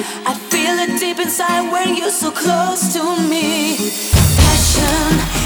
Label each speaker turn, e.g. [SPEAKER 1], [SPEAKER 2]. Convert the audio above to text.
[SPEAKER 1] I feel it deep inside when you're so close to me. Passion,